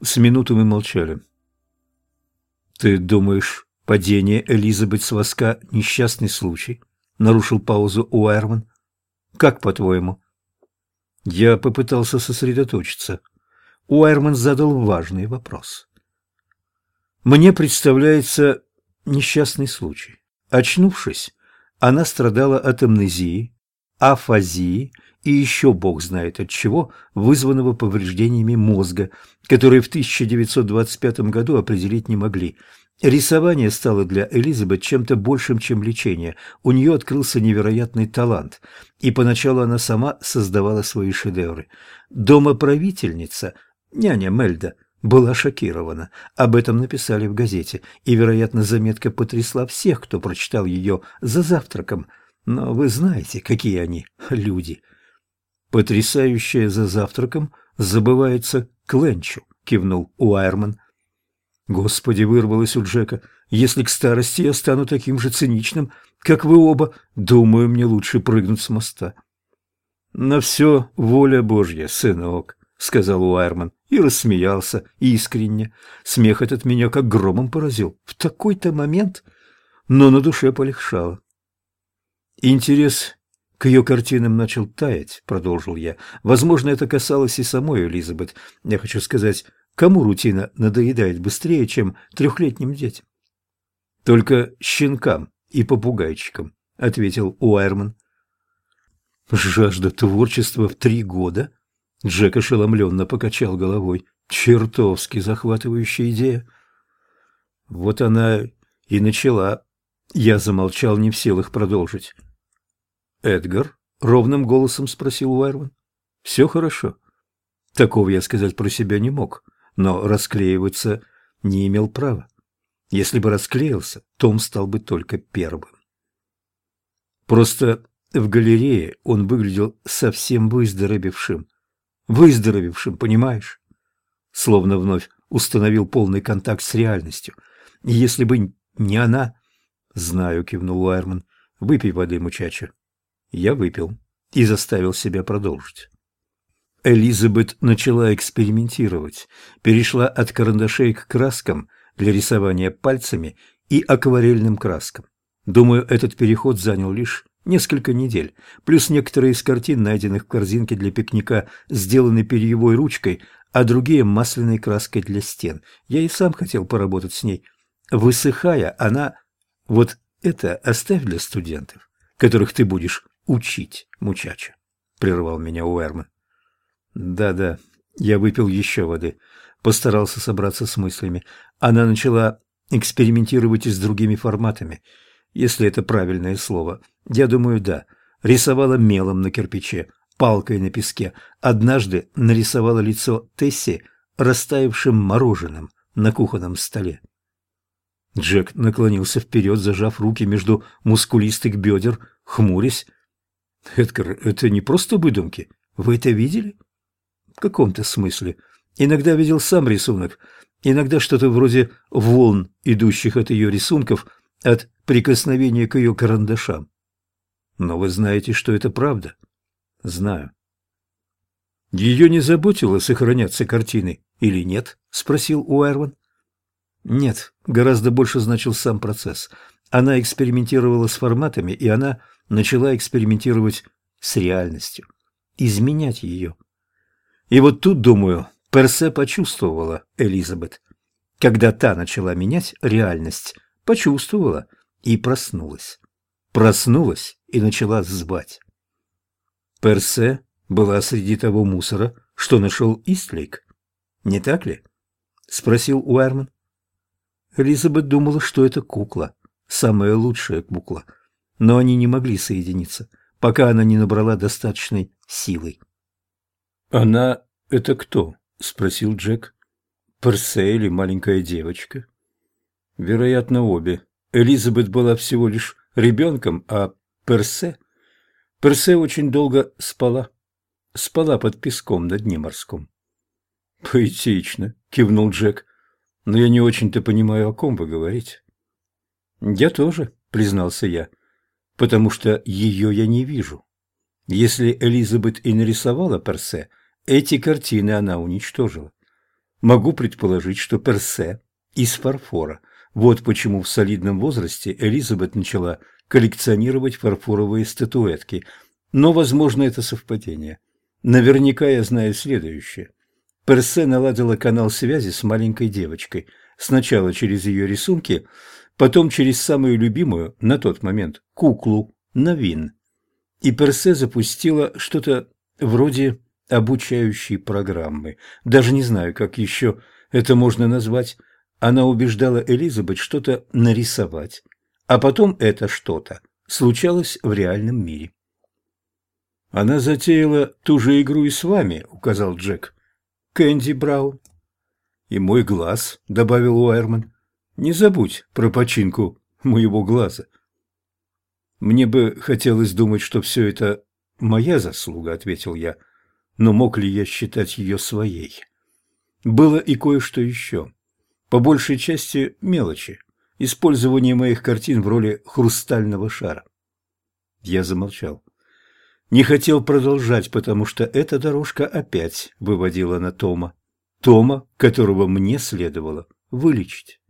С минуту мы молчали. «Ты думаешь, падение Элизабет с воска – несчастный случай?» – нарушил паузу Уайерман. «Как, по-твоему?» Я попытался сосредоточиться. Уайерман задал важный вопрос. «Мне представляется несчастный случай. Очнувшись, она страдала от амнезии, афазии и еще бог знает от чего, вызванного повреждениями мозга, которые в 1925 году определить не могли. Рисование стало для Элизабет чем-то большим, чем лечение. У нее открылся невероятный талант, и поначалу она сама создавала свои шедевры. Домоправительница, няня Мельда, была шокирована. Об этом написали в газете, и, вероятно, заметка потрясла всех, кто прочитал ее за завтраком. Но вы знаете, какие они люди. Потрясающее за завтраком забывается Кленчу, кивнул Уайерман. Господи, вырвалось у Джека. Если к старости я стану таким же циничным, как вы оба, думаю, мне лучше прыгнуть с моста. На все воля Божья, сынок, сказал Уайерман и рассмеялся искренне. Смех этот меня как громом поразил. В такой-то момент, но на душе полегшало. Интерес к ее картинам начал таять, продолжил я. Возможно, это касалось и самой Элизабет. Я хочу сказать, кому рутина надоедает быстрее, чем трехлетним детям? Только щенкам и попугайчикам, ответил Уайерман. Жажда творчества в три года? Джек ошеломленно покачал головой. Чертовски захватывающая идея. Вот она и начала. Я замолчал, не в силах продолжить. «Эдгар?» — ровным голосом спросил Уайрван. «Все хорошо». Такого я сказать про себя не мог, но расклеиваться не имел права. Если бы расклеился, Том стал бы только первым. Просто в галерее он выглядел совсем выздоровевшим. Выздоровевшим, понимаешь? Словно вновь установил полный контакт с реальностью. И если бы не она... Знаю, кивнул Уайерман. Выпей воды, мучача. Я выпил и заставил себя продолжить. Элизабет начала экспериментировать, перешла от карандашей к краскам для рисования пальцами и акварельным краскам. Думаю, этот переход занял лишь несколько недель, плюс некоторые из картин, найденных в корзинке для пикника, сделаны перьевой ручкой, а другие масляной краской для стен. Я и сам хотел поработать с ней. Высыхая, она... Вот это оставь для студентов, которых ты будешь учить, мучача, — прервал меня Уэрман. Да-да, я выпил еще воды, постарался собраться с мыслями. Она начала экспериментировать и с другими форматами, если это правильное слово. Я думаю, да. Рисовала мелом на кирпиче, палкой на песке. Однажды нарисовала лицо Тесси растаявшим мороженым на кухонном столе. Джек наклонился вперед, зажав руки между мускулистых бедер, хмурясь. Эдгар, это не просто выдумки. Вы это видели? В каком-то смысле. Иногда видел сам рисунок, иногда что-то вроде волн, идущих от ее рисунков, от прикосновения к ее карандашам. Но вы знаете, что это правда? Знаю. Ее не заботило, сохранятся картины или нет? Спросил Уэрван. Нет, гораздо больше значил сам процесс. Она экспериментировала с форматами, и она начала экспериментировать с реальностью, изменять ее. И вот тут, думаю, Персе почувствовала Элизабет. Когда та начала менять реальность, почувствовала и проснулась. Проснулась и начала звать. Персе была среди того мусора, что нашел Истлейк. Не так ли? Спросил Уэрман. Элизабет думала, что это кукла, самая лучшая кукла – но они не могли соединиться, пока она не набрала достаточной силы. «Она — это кто?» — спросил Джек. «Персе или маленькая девочка?» «Вероятно, обе. Элизабет была всего лишь ребенком, а Персе...» Персе очень долго спала. Спала под песком на дне морском. «Поэтично», — кивнул Джек. «Но я не очень-то понимаю, о ком вы говорите». «Я тоже», — признался я потому что ее я не вижу. Если Элизабет и нарисовала Персе, эти картины она уничтожила. Могу предположить, что Персе из фарфора. Вот почему в солидном возрасте Элизабет начала коллекционировать фарфоровые статуэтки. Но, возможно, это совпадение. Наверняка я знаю следующее. Персе наладила канал связи с маленькой девочкой. Сначала через ее рисунки, потом через самую любимую на тот момент куклу Навин. И Персе запустила что-то вроде обучающей программы. Даже не знаю, как еще это можно назвать. Она убеждала Элизабет что-то нарисовать, а потом это что-то случалось в реальном мире. «Она затеяла ту же игру и с вами», — указал Джек. «Кэнди Браун». «И мой глаз», — добавил Уайерман. «Не забудь про починку моего глаза». «Мне бы хотелось думать, что все это моя заслуга», — ответил я. «Но мог ли я считать ее своей?» Было и кое-что еще. По большей части мелочи. Использование моих картин в роли хрустального шара. Я замолчал. Не хотел продолжать, потому что эта дорожка опять выводила на Тома. Тома, которого мне следовало вылечить.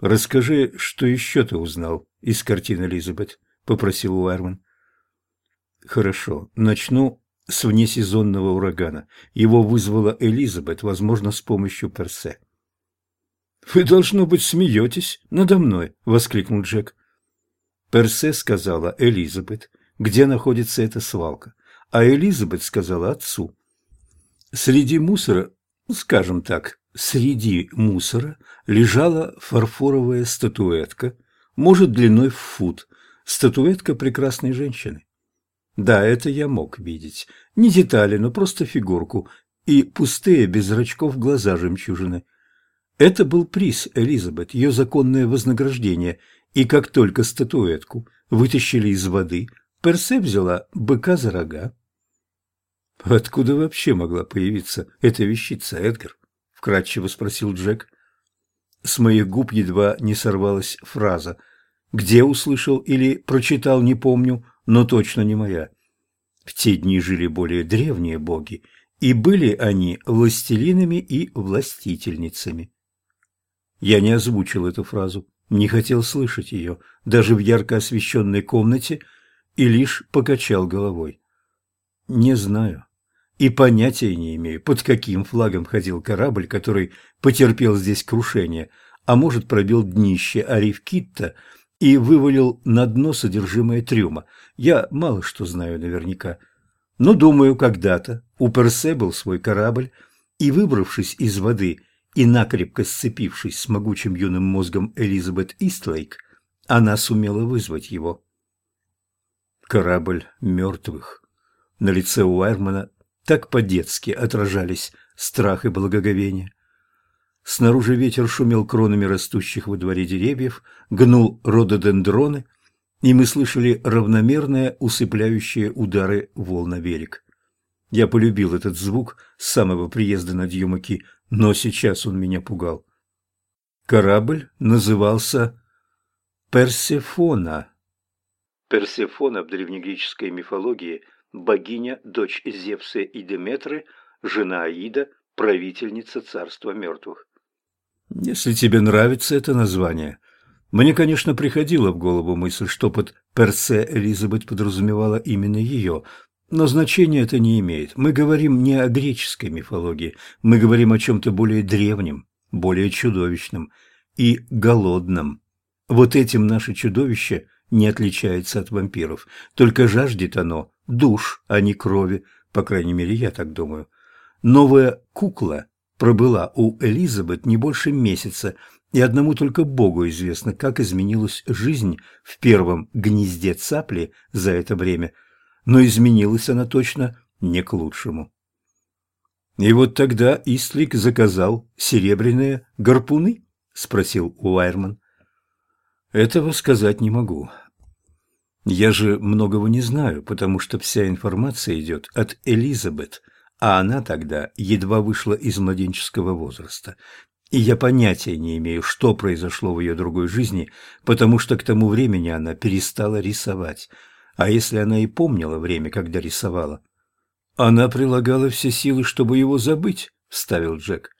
«Расскажи, что еще ты узнал из картины Элизабет?» — попросил Уайрман. «Хорошо, начну с внесезонного урагана. Его вызвала Элизабет, возможно, с помощью Персе». «Вы, должно быть, смеетесь надо мной!» — воскликнул Джек. Персе сказала Элизабет, где находится эта свалка, а Элизабет сказала отцу. Среди мусора, скажем так, среди мусора лежала фарфоровая статуэтка, может, длиной в фут, статуэтка прекрасной женщины. Да, это я мог видеть. Не детали, но просто фигурку и пустые без зрачков глаза жемчужины. Это был приз Элизабет, ее законное вознаграждение, и как только статуэтку вытащили из воды, Персе взяла быка за рога. «Откуда вообще могла появиться эта вещица, Эдгар?» — вкратчиво спросил Джек. С моих губ едва не сорвалась фраза. Где услышал или прочитал, не помню, но точно не моя. В те дни жили более древние боги, и были они властелинами и властительницами. Я не озвучил эту фразу, не хотел слышать ее, даже в ярко освещенной комнате, и лишь покачал головой. Не знаю. И понятия не имею, под каким флагом ходил корабль, который потерпел здесь крушение, а может пробил днище Ариф-Китта и вывалил на дно содержимое трюма. Я мало что знаю наверняка. Но думаю, когда-то у Персе был свой корабль, и, выбравшись из воды, и накрепко сцепившись с могучим юным мозгом Элизабет Истлейк, она сумела вызвать его. Корабль мертвых. На лице Уайрмана так по-детски отражались страх и благоговение. Снаружи ветер шумел кронами растущих во дворе деревьев, гнул рододендроны, и мы слышали равномерные усыпляющие удары волн на берег. Я полюбил этот звук с самого приезда на Дьюмаки, но сейчас он меня пугал. Корабль назывался Персефона. Персефона в древнегреческой мифологии – богиня, дочь Зевса и Деметры, жена Аида, правительница царства мертвых. Если тебе нравится это название. Мне, конечно, приходила в голову мысль, что под Персе Элизабет подразумевала именно ее, но значения это не имеет. Мы говорим не о греческой мифологии, мы говорим о чем-то более древнем, более чудовищном и голодном. Вот этим наше чудовище не отличается от вампиров, только жаждет оно душ, а не крови, по крайней мере, я так думаю. Новая кукла пробыла у Элизабет не больше месяца, и одному только Богу известно, как изменилась жизнь в первом гнезде цапли за это время – но изменилась она точно не к лучшему. «И вот тогда Истлик заказал серебряные гарпуны?» – спросил Уайерман. «Этого сказать не могу. Я же многого не знаю, потому что вся информация идет от Элизабет, а она тогда едва вышла из младенческого возраста. И я понятия не имею, что произошло в ее другой жизни, потому что к тому времени она перестала рисовать. А если она и помнила время, когда рисовала? Она прилагала все силы, чтобы его забыть, – вставил Джек.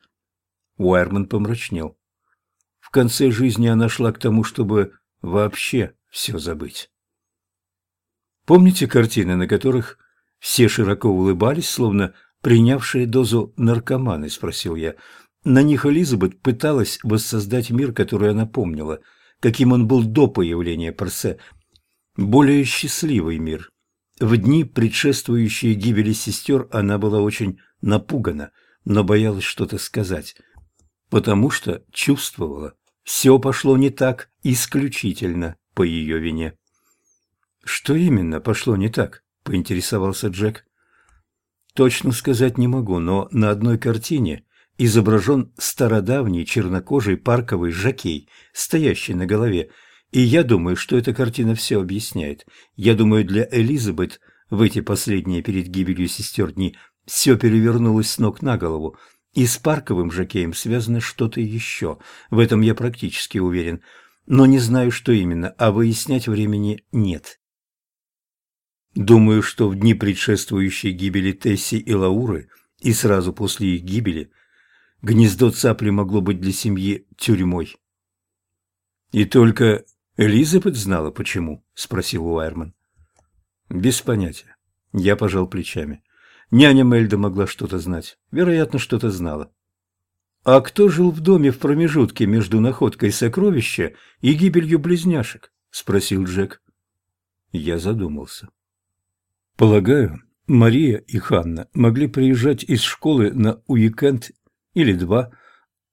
Уайерман помрачнел. В конце жизни она шла к тому, чтобы вообще все забыть. Помните картины, на которых все широко улыбались, словно принявшие дозу наркоманы, спросил я. На них Элизабет пыталась воссоздать мир, который она помнила, каким он был до появления Парсе, более счастливый мир. В дни, предшествующие гибели сестер, она была очень напугана, но боялась что-то сказать, потому что чувствовала, все пошло не так исключительно по ее вине. «Что именно пошло не так?» – поинтересовался Джек. Точно сказать не могу, но на одной картине изображен стародавний чернокожий парковый жакей, стоящий на голове, и я думаю, что эта картина все объясняет. Я думаю, для Элизабет в эти последние перед гибелью сестер дни все перевернулось с ног на голову, и с парковым жакеем связано что-то еще. В этом я практически уверен, но не знаю, что именно, а выяснять времени нет. Думаю, что в дни, предшествующие гибели Тесси и Лауры, и сразу после их гибели, гнездо цапли могло быть для семьи тюрьмой. «И только Элизабет знала, почему?» – спросил Уайерман. «Без понятия». Я пожал плечами. Няня Мельда могла что-то знать. Вероятно, что-то знала. «А кто жил в доме в промежутке между находкой сокровища и гибелью близняшек?» – спросил Джек. Я задумался. Полагаю, Мария и Ханна могли приезжать из школы на уикенд или два,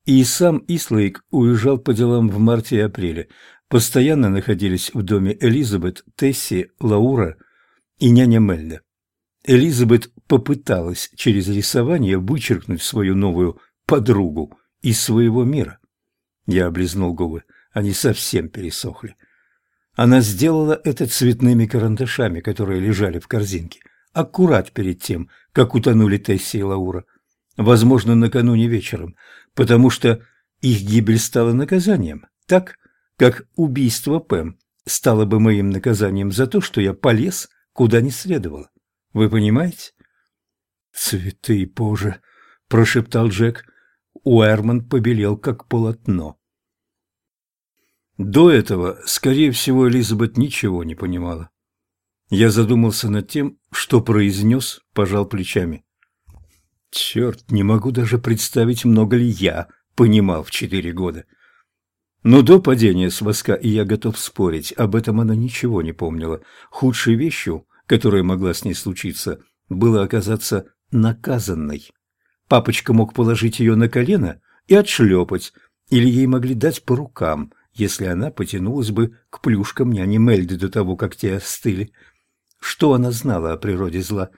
и сам Ислейк уезжал по делам в марте и апреле. Постоянно находились в доме Элизабет, Тесси, Лаура и няня Мельда. Элизабет попыталась через рисование вычеркнуть свою новую подругу из своего мира. Я облизнул губы, они совсем пересохли. Она сделала это цветными карандашами, которые лежали в корзинке, аккурат перед тем, как утонули Тесси и Лаура. Возможно, накануне вечером, потому что их гибель стала наказанием, так как убийство Пэм стало бы моим наказанием за то, что я полез куда не следовало. Вы понимаете? «Цветы, Боже!» – прошептал Джек. Уэрман побелел, как полотно. До этого, скорее всего, Элизабет ничего не понимала. Я задумался над тем, что произнес, пожал плечами. Черт, не могу даже представить, много ли я понимал в четыре года. Но до падения с воска, и я готов спорить, об этом она ничего не помнила. Худшей вещью, которая могла с ней случиться, было оказаться наказанной. Папочка мог положить ее на колено и отшлепать, или ей могли дать по рукам – если она потянулась бы к плюшкам няни Мельды до того, как те остыли. Что она знала о природе зла?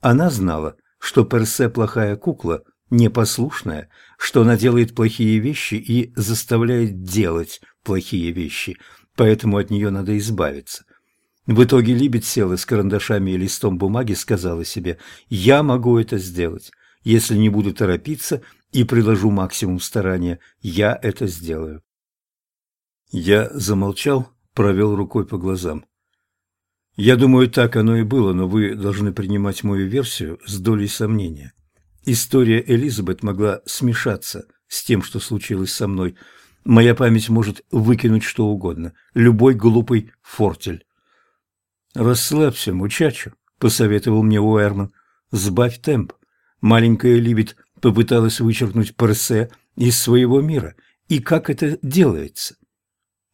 Она знала, что Персе плохая кукла, непослушная, что она делает плохие вещи и заставляет делать плохие вещи, поэтому от нее надо избавиться. В итоге Либет села с карандашами и листом бумаги, сказала себе «Я могу это сделать. Если не буду торопиться и приложу максимум старания, я это сделаю». Я замолчал, провел рукой по глазам. Я думаю, так оно и было, но вы должны принимать мою версию с долей сомнения. История Элизабет могла смешаться с тем, что случилось со мной. Моя память может выкинуть что угодно, любой глупый фортель. «Расслабься, мучачо», — посоветовал мне Уэрман. «Сбавь темп». Маленькая Либет попыталась вычеркнуть Персе из своего мира. И как это делается?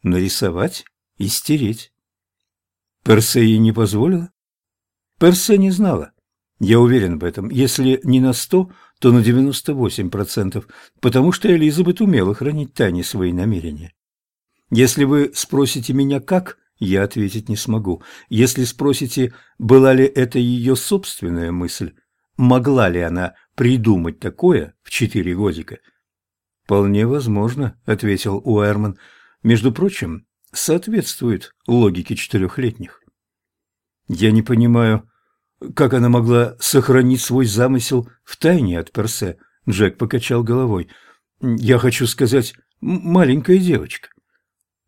Нарисовать и стереть. Персе ей не позволила? Персе не знала. Я уверен в этом. Если не на сто, то на девяносто восемь процентов, потому что Элизабет умела хранить тайне свои намерения. Если вы спросите меня как, я ответить не смогу. Если спросите, была ли это ее собственная мысль, могла ли она придумать такое в четыре годика? «Вполне возможно», — ответил Уэрман, — между прочим, соответствует логике четырехлетних. Я не понимаю, как она могла сохранить свой замысел в тайне от Персе. Джек покачал головой. Я хочу сказать, маленькая девочка.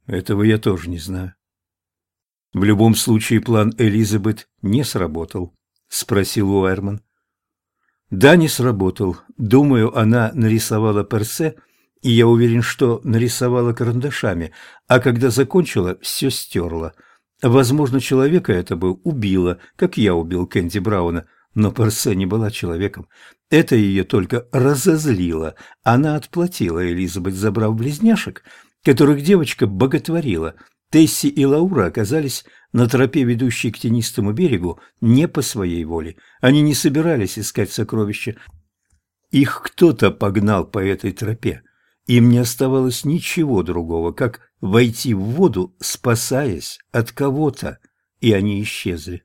Этого я тоже не знаю. В любом случае план Элизабет не сработал, спросил Уэрман. Да, не сработал. Думаю, она нарисовала персе, и я уверен, что нарисовала карандашами, а когда закончила, все стерла. Возможно, человека это бы убило, как я убил Кэнди Брауна, но Персе не была человеком. Это ее только разозлило. Она отплатила Элизабет, забрав близняшек, которых девочка боготворила. Тесси и Лаура оказались на тропе, ведущей к тенистому берегу, не по своей воле. Они не собирались искать сокровища. Их кто-то погнал по этой тропе. Им не оставалось ничего другого, как войти в воду, спасаясь от кого-то, и они исчезли.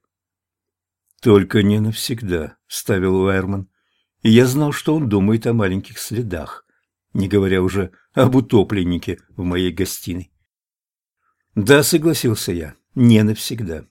«Только не навсегда», — ставил Уайерман. я знал, что он думает о маленьких следах, не говоря уже об утопленнике в моей гостиной. «Да», — согласился я, — «не навсегда».